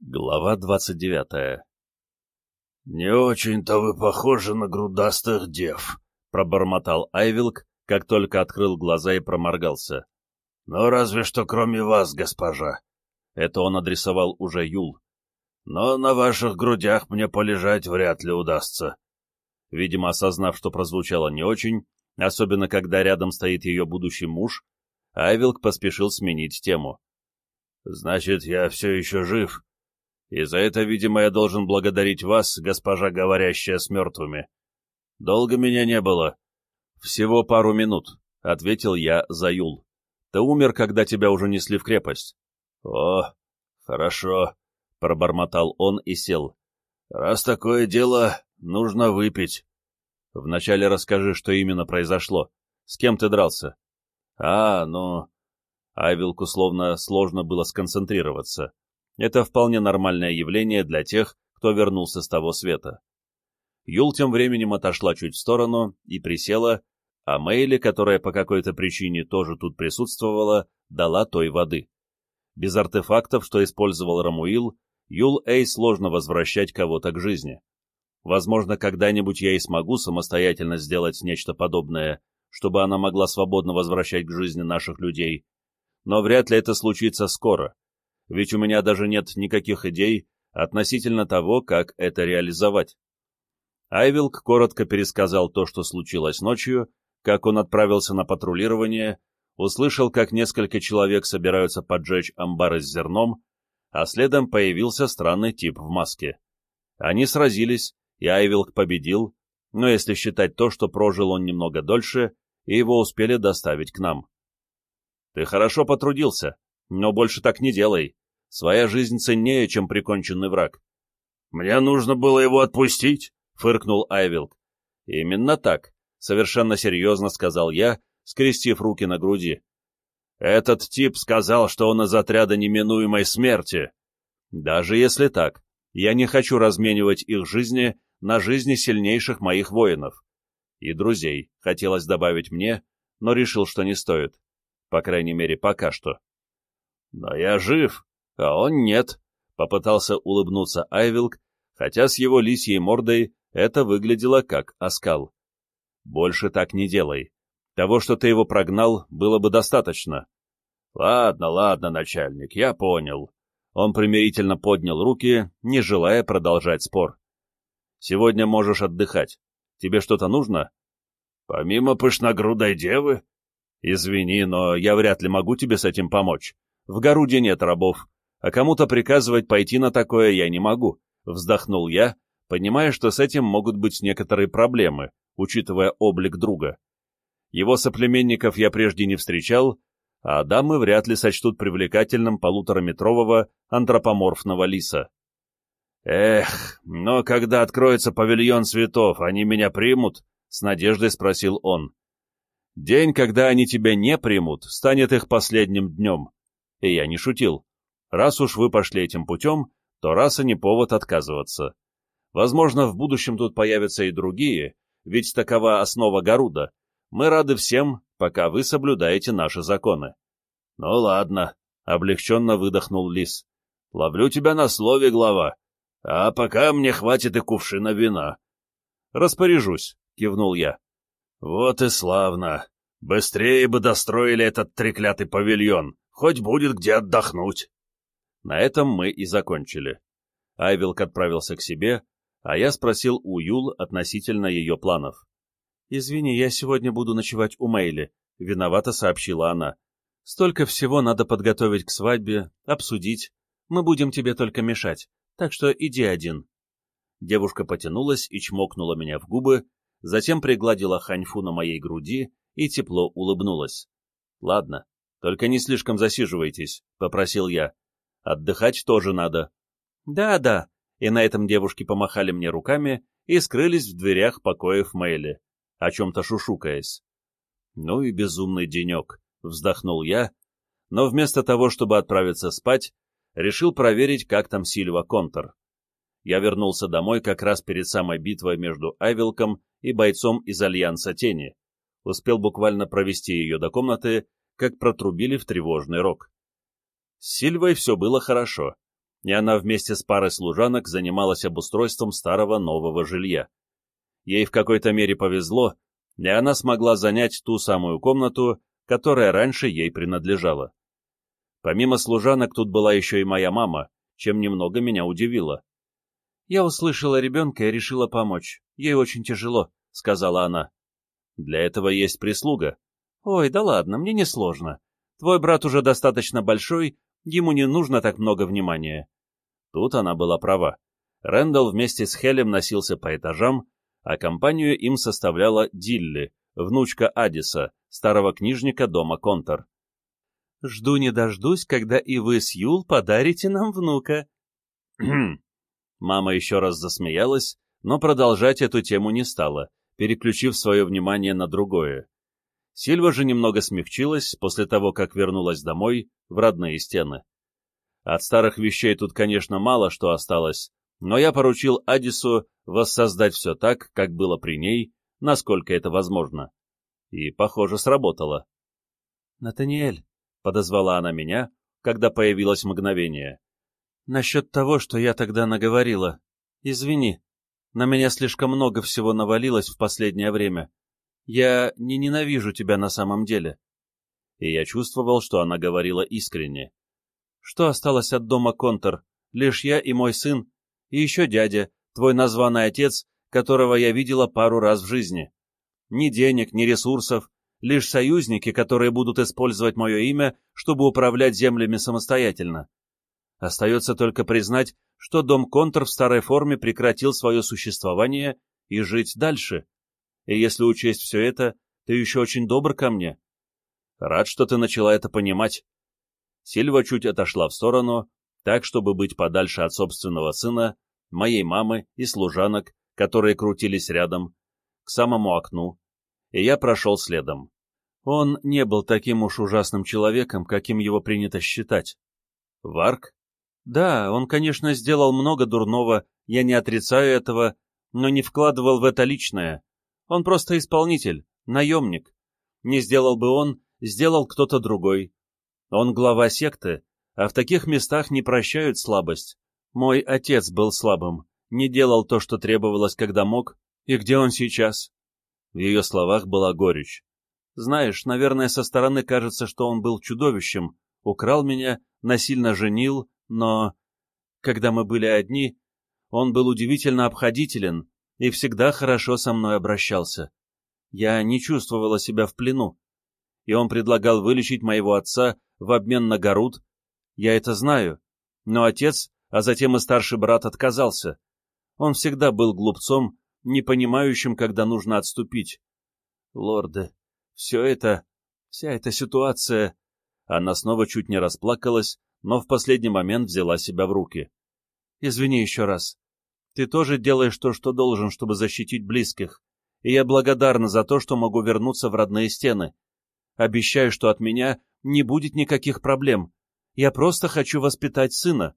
Глава двадцать девятая «Не очень-то вы похожи на грудастых дев», — пробормотал Айвилк, как только открыл глаза и проморгался. «Но разве что кроме вас, госпожа». Это он адресовал уже Юл. «Но на ваших грудях мне полежать вряд ли удастся». Видимо, осознав, что прозвучало не очень, особенно когда рядом стоит ее будущий муж, Айвилк поспешил сменить тему. «Значит, я все еще жив», и за это, видимо, я должен благодарить вас, госпожа, говорящая с мертвыми. Долго меня не было. Всего пару минут, — ответил я за Юл. Ты умер, когда тебя уже несли в крепость. О, хорошо, — пробормотал он и сел. Раз такое дело, нужно выпить. Вначале расскажи, что именно произошло. С кем ты дрался? А, ну... Айвилку словно сложно было сконцентрироваться. Это вполне нормальное явление для тех, кто вернулся с того света. Юл тем временем отошла чуть в сторону и присела, а Мэйли, которая по какой-то причине тоже тут присутствовала, дала той воды. Без артефактов, что использовал Рамуил, Юл Эй сложно возвращать кого-то к жизни. Возможно, когда-нибудь я и смогу самостоятельно сделать нечто подобное, чтобы она могла свободно возвращать к жизни наших людей, но вряд ли это случится скоро, ведь у меня даже нет никаких идей относительно того, как это реализовать. Айвилк коротко пересказал то, что случилось ночью, как он отправился на патрулирование, услышал, как несколько человек собираются поджечь амбары с зерном, а следом появился странный тип в маске. Они сразились, и Айвилк победил, но если считать то, что прожил он немного дольше, и его успели доставить к нам. «Ты хорошо потрудился, но больше так не делай. Своя жизнь ценнее, чем приконченный враг. «Мне нужно было его отпустить», — фыркнул Айвилк. «Именно так», — совершенно серьезно сказал я, скрестив руки на груди. «Этот тип сказал, что он из отряда неминуемой смерти. Даже если так, я не хочу разменивать их жизни на жизни сильнейших моих воинов. И друзей, хотелось добавить мне, но решил, что не стоит. По крайней мере, пока что. «Но я жив», а он нет, — попытался улыбнуться Айвилк, хотя с его лисьей мордой это выглядело как оскал. Больше так не делай. Того, что ты его прогнал, было бы достаточно. Ладно, ладно, начальник, я понял. Он примирительно поднял руки, не желая продолжать спор. Сегодня можешь отдыхать. Тебе что-то нужно? Помимо пышногрудой девы? Извини, но я вряд ли могу тебе с этим помочь. В Горуде нет рабов, а кому-то приказывать пойти на такое я не могу, вздохнул я, понимая, что с этим могут быть некоторые проблемы, учитывая облик друга. Его соплеменников я прежде не встречал, а дамы вряд ли сочтут привлекательным полутораметрового антропоморфного лиса. «Эх, но когда откроется павильон цветов, они меня примут?» — с надеждой спросил он. «День, когда они тебя не примут, станет их последним днем». И я не шутил. Раз уж вы пошли этим путем, то раса не повод отказываться. Возможно, в будущем тут появятся и другие, ведь такова основа Гаруда. Мы рады всем, пока вы соблюдаете наши законы. Ну ладно, облегченно выдохнул Лис. Ловлю тебя на слове, глава. А пока мне хватит и кувшина вина. Распоряжусь, кивнул я. Вот и славно. Быстрее бы достроили этот треклятый павильон, хоть будет где отдохнуть. На этом мы и закончили. Айвилк отправился к себе, а я спросил у Юл относительно ее планов. «Извини, я сегодня буду ночевать у Мэйли», — виновато сообщила она. «Столько всего надо подготовить к свадьбе, обсудить. Мы будем тебе только мешать, так что иди один». Девушка потянулась и чмокнула меня в губы, затем пригладила ханьфу на моей груди и тепло улыбнулась. «Ладно, только не слишком засиживайтесь», — попросил я. Отдыхать тоже надо. Да-да, и на этом девушки помахали мне руками и скрылись в дверях покоев Мэйли, о чем-то шушукаясь. Ну и безумный денек, вздохнул я, но вместо того, чтобы отправиться спать, решил проверить, как там Сильва Контор. Я вернулся домой как раз перед самой битвой между Айвилком и бойцом из Альянса Тени. Успел буквально провести ее до комнаты, как протрубили в тревожный рог. С Сильвой все было хорошо. и она вместе с парой служанок занималась обустройством старого нового жилья. Ей в какой-то мере повезло, и она смогла занять ту самую комнату, которая раньше ей принадлежала. Помимо служанок тут была еще и моя мама, чем немного меня удивило. «Я услышала ребенка и решила помочь. Ей очень тяжело», — сказала она. «Для этого есть прислуга». «Ой, да ладно, мне не сложно. Твой брат уже достаточно большой, ему не нужно так много внимания». Тут она была права. Рэндалл вместе с Хелем носился по этажам, а компанию им составляла Дилли, внучка Адиса, старого книжника дома Контор. «Жду не дождусь, когда и вы с Юл подарите нам внука». Мама еще раз засмеялась, но продолжать эту тему не стала, переключив свое внимание на другое. Сильва же немного смягчилась после того, как вернулась домой, в родные стены. От старых вещей тут, конечно, мало что осталось, но я поручил Адису воссоздать все так, как было при ней, насколько это возможно. И, похоже, сработало. «Натаниэль», — подозвала она меня, когда появилось мгновение. «Насчет того, что я тогда наговорила. Извини, на меня слишком много всего навалилось в последнее время. Я не ненавижу тебя на самом деле». И я чувствовал, что она говорила искренне. «Что осталось от дома Контор? Лишь я и мой сын, и еще дядя, твой названный отец, которого я видела пару раз в жизни. Ни денег, ни ресурсов, лишь союзники, которые будут использовать мое имя, чтобы управлять землями самостоятельно. Остается только признать, что дом Контр в старой форме прекратил свое существование и жить дальше. И если учесть все это, ты еще очень добр ко мне. Рад, что ты начала это понимать. Сильва чуть отошла в сторону, так, чтобы быть подальше от собственного сына, моей мамы и служанок, которые крутились рядом, к самому окну, и я прошел следом. Он не был таким уж ужасным человеком, каким его принято считать. Варк? Да, он, конечно, сделал много дурного, я не отрицаю этого, но не вкладывал в это личное. Он просто исполнитель, наемник. Не сделал бы он, сделал кто-то другой. Он глава секты, а в таких местах не прощают слабость. Мой отец был слабым, не делал то, что требовалось, когда мог, и где он сейчас? В ее словах была горечь. Знаешь, наверное, со стороны кажется, что он был чудовищем, украл меня, насильно женил, но... Когда мы были одни, он был удивительно обходителен и всегда хорошо со мной обращался. Я не чувствовала себя в плену. И он предлагал вылечить моего отца в обмен на Гарут. Я это знаю. Но отец, а затем и старший брат отказался. Он всегда был глупцом, не понимающим, когда нужно отступить. Лорды, все это, вся эта ситуация... Она снова чуть не расплакалась, но в последний момент взяла себя в руки. «Извини еще раз. Ты тоже делаешь то, что должен, чтобы защитить близких, и я благодарна за то, что могу вернуться в родные стены. Обещаю, что от меня не будет никаких проблем. Я просто хочу воспитать сына».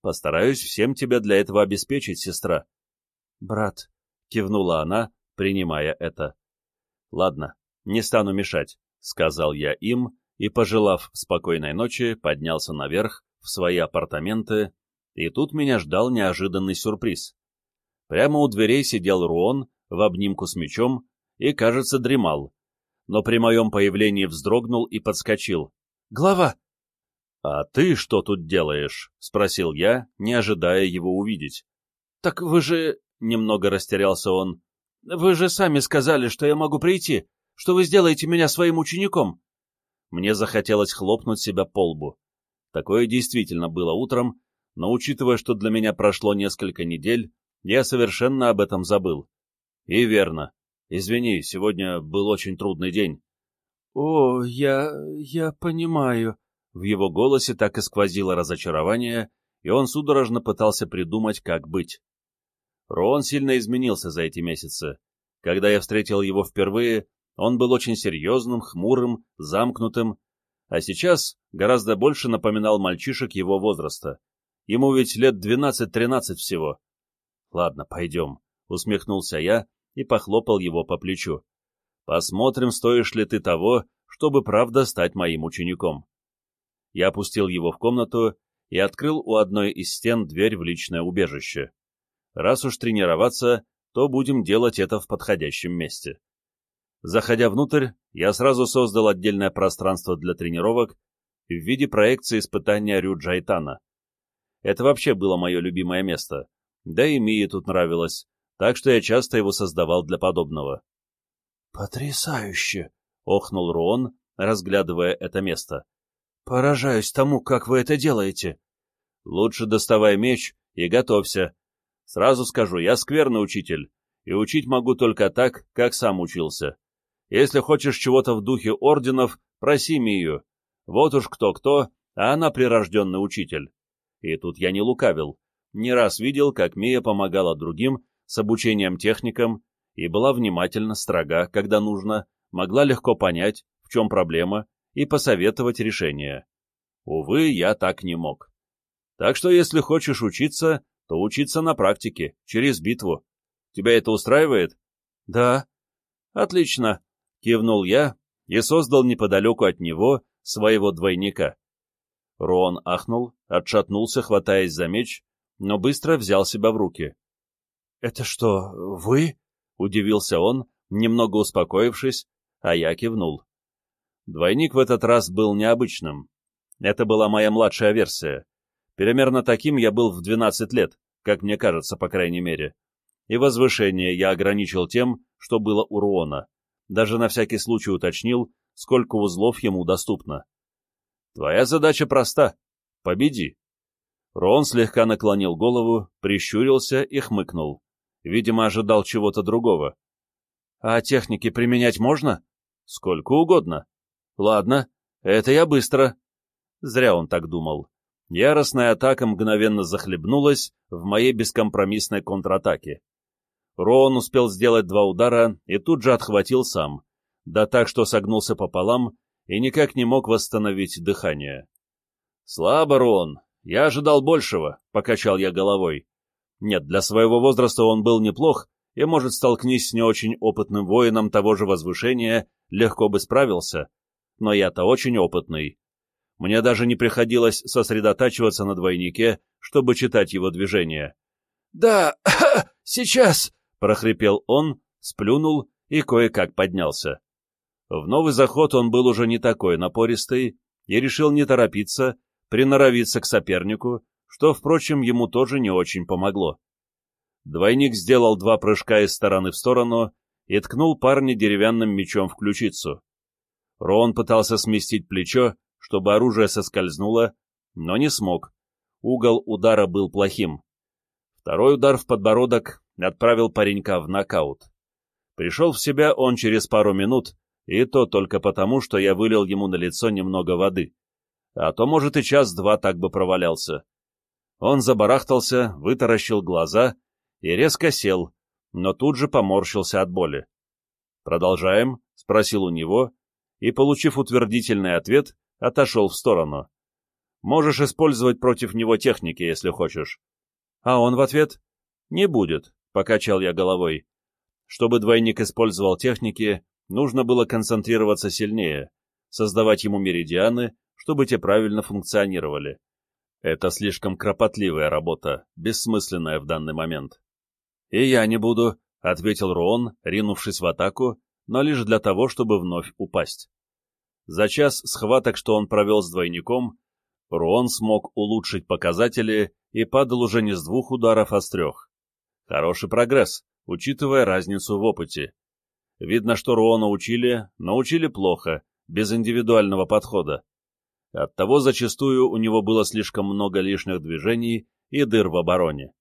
«Постараюсь всем тебя для этого обеспечить, сестра». «Брат», — кивнула она, принимая это. «Ладно, не стану мешать», — сказал я им, и, пожелав спокойной ночи, поднялся наверх, в свои апартаменты, и тут меня ждал неожиданный сюрприз. Прямо у дверей сидел Руон в обнимку с мечом и, кажется, дремал, но при моем появлении вздрогнул и подскочил. «Глава!» «А ты что тут делаешь?» — спросил я, не ожидая его увидеть. «Так вы же...» — немного растерялся он. «Вы же сами сказали, что я могу прийти, что вы сделаете меня своим учеником». Мне захотелось хлопнуть себя по лбу. Такое действительно было утром, но учитывая, что для меня прошло несколько недель, я совершенно об этом забыл. И верно. Извини, сегодня был очень трудный день. — О, я... я понимаю. В его голосе так и сквозило разочарование, и он судорожно пытался придумать, как быть. Рон сильно изменился за эти месяцы. Когда я встретил его впервые, он был очень серьезным, хмурым, замкнутым, а сейчас гораздо больше напоминал мальчишек его возраста. Ему ведь лет двенадцать-тринадцать всего. «Ладно, пойдем», — усмехнулся я и похлопал его по плечу. «Посмотрим, стоишь ли ты того, чтобы правда стать моим учеником». Я опустил его в комнату, и открыл у одной из стен дверь в личное убежище. Раз уж тренироваться, то будем делать это в подходящем месте. Заходя внутрь, я сразу создал отдельное пространство для тренировок в виде проекции испытания Рю Джайтана. Это вообще было мое любимое место, да и Мии тут нравилось, так что я часто его создавал для подобного. «Потрясающе!» — охнул Руон, разглядывая это место. «Поражаюсь тому, как вы это делаете!» «Лучше доставай меч и готовься. Сразу скажу, я скверный учитель, и учить могу только так, как сам учился. Если хочешь чего-то в духе орденов, проси Мию. Вот уж кто-кто, а она прирожденный учитель. И тут я не лукавил. Не раз видел, как Мия помогала другим с обучением техникам и была внимательно, строга, когда нужно, могла легко понять, в чем проблема, и посоветовать решение. Увы, я так не мог. Так что если хочешь учиться, то учиться на практике, через битву. Тебя это устраивает? Да. Отлично, кивнул я и создал неподалеку от него своего двойника. Рон ахнул, отшатнулся, хватаясь за меч, но быстро взял себя в руки. «Это что, вы?» — удивился он, немного успокоившись, а я кивнул. Двойник в этот раз был необычным. Это была моя младшая версия. Примерно таким я был в 12 лет, как мне кажется, по крайней мере. И возвышение я ограничил тем, что было у Руона. Даже на всякий случай уточнил, сколько узлов ему доступно. Твоя задача проста — победи. Рон слегка наклонил голову, прищурился и хмыкнул. Видимо, ожидал чего-то другого. — А техники применять можно? — Сколько угодно. — Ладно, это я быстро. Зря он так думал. Яростная атака мгновенно захлебнулась в моей бескомпромиссной контратаке. Роун успел сделать два удара и тут же отхватил сам, да так, что согнулся пополам и никак не мог восстановить дыхание. «Слабо, Роун, я ожидал большего», — покачал я головой. Нет, для своего возраста он был неплох, и, может, столкнись с не очень опытным воином того же возвышения, легко бы справился. Но я-то очень опытный. Мне даже не приходилось сосредотачиваться на двойнике, чтобы читать его движения. «Да, сейчас!» — прохрипел он, сплюнул и кое-как поднялся. В новый заход он был уже не такой напористый и решил не торопиться, приноровиться к сопернику, что, впрочем, ему тоже не очень помогло. Двойник сделал два прыжка из стороны в сторону и ткнул парня деревянным мечом в ключицу. Рон пытался сместить плечо, чтобы оружие соскользнуло, но не смог. Угол удара был плохим. Второй удар в подбородок отправил паренька в нокаут. Пришел в себя он через пару минут, и то только потому, что я вылил ему на лицо немного воды. А то, может, и час-два так бы провалялся. Он забарахтался, вытаращил глаза и резко сел, но тут же поморщился от боли. «Продолжаем?» — спросил у него, и, получив утвердительный ответ, отошел в сторону. «Можешь использовать против него техники, если хочешь». А он в ответ «Не будет», — покачал я головой. Чтобы двойник использовал техники, нужно было концентрироваться сильнее, создавать ему меридианы, чтобы те правильно функционировали. Это слишком кропотливая работа, бессмысленная в данный момент. «И я не буду», — ответил Руон, ринувшись в атаку, но лишь для того, чтобы вновь упасть. За час схваток, что он провел с двойником, Руон смог улучшить показатели и падал уже не с двух ударов, а с трех. Хороший прогресс, учитывая разницу в опыте. Видно, что Руона учили, но учили плохо, без индивидуального подхода. Оттого зачастую у него было слишком много лишних движений и дыр в обороне.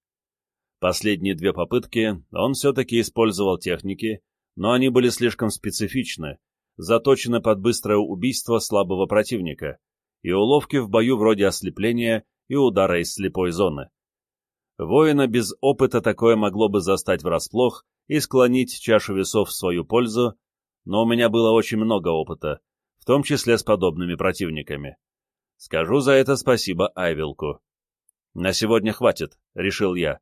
Последние две попытки он все-таки использовал техники, но они были слишком специфичны, заточены под быстрое убийство слабого противника и уловки в бою вроде ослепления и удара из слепой зоны. Воина без опыта такое могло бы застать врасплох и склонить чашу весов в свою пользу, но у меня было очень много опыта, в том числе с подобными противниками. Скажу за это спасибо Айвилку. «На сегодня хватит», — решил я.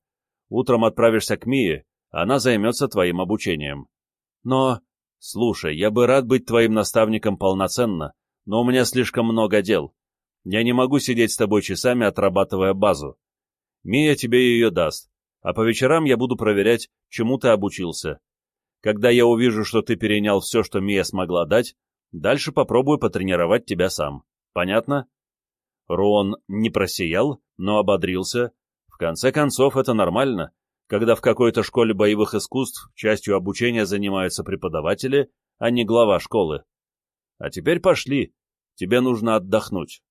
«Утром отправишься к Мии, она займется твоим обучением». «Но...» «Слушай, я бы рад быть твоим наставником полноценно, но у меня слишком много дел. Я не могу сидеть с тобой часами, отрабатывая базу. Мия тебе ее даст, а по вечерам я буду проверять, чему ты обучился. Когда я увижу, что ты перенял все, что Мия смогла дать, дальше попробую потренировать тебя сам. Понятно? Рон не просиял, но ободрился. В конце концов, это нормально, когда в какой-то школе боевых искусств частью обучения занимаются преподаватели, а не глава школы. А теперь пошли, тебе нужно отдохнуть.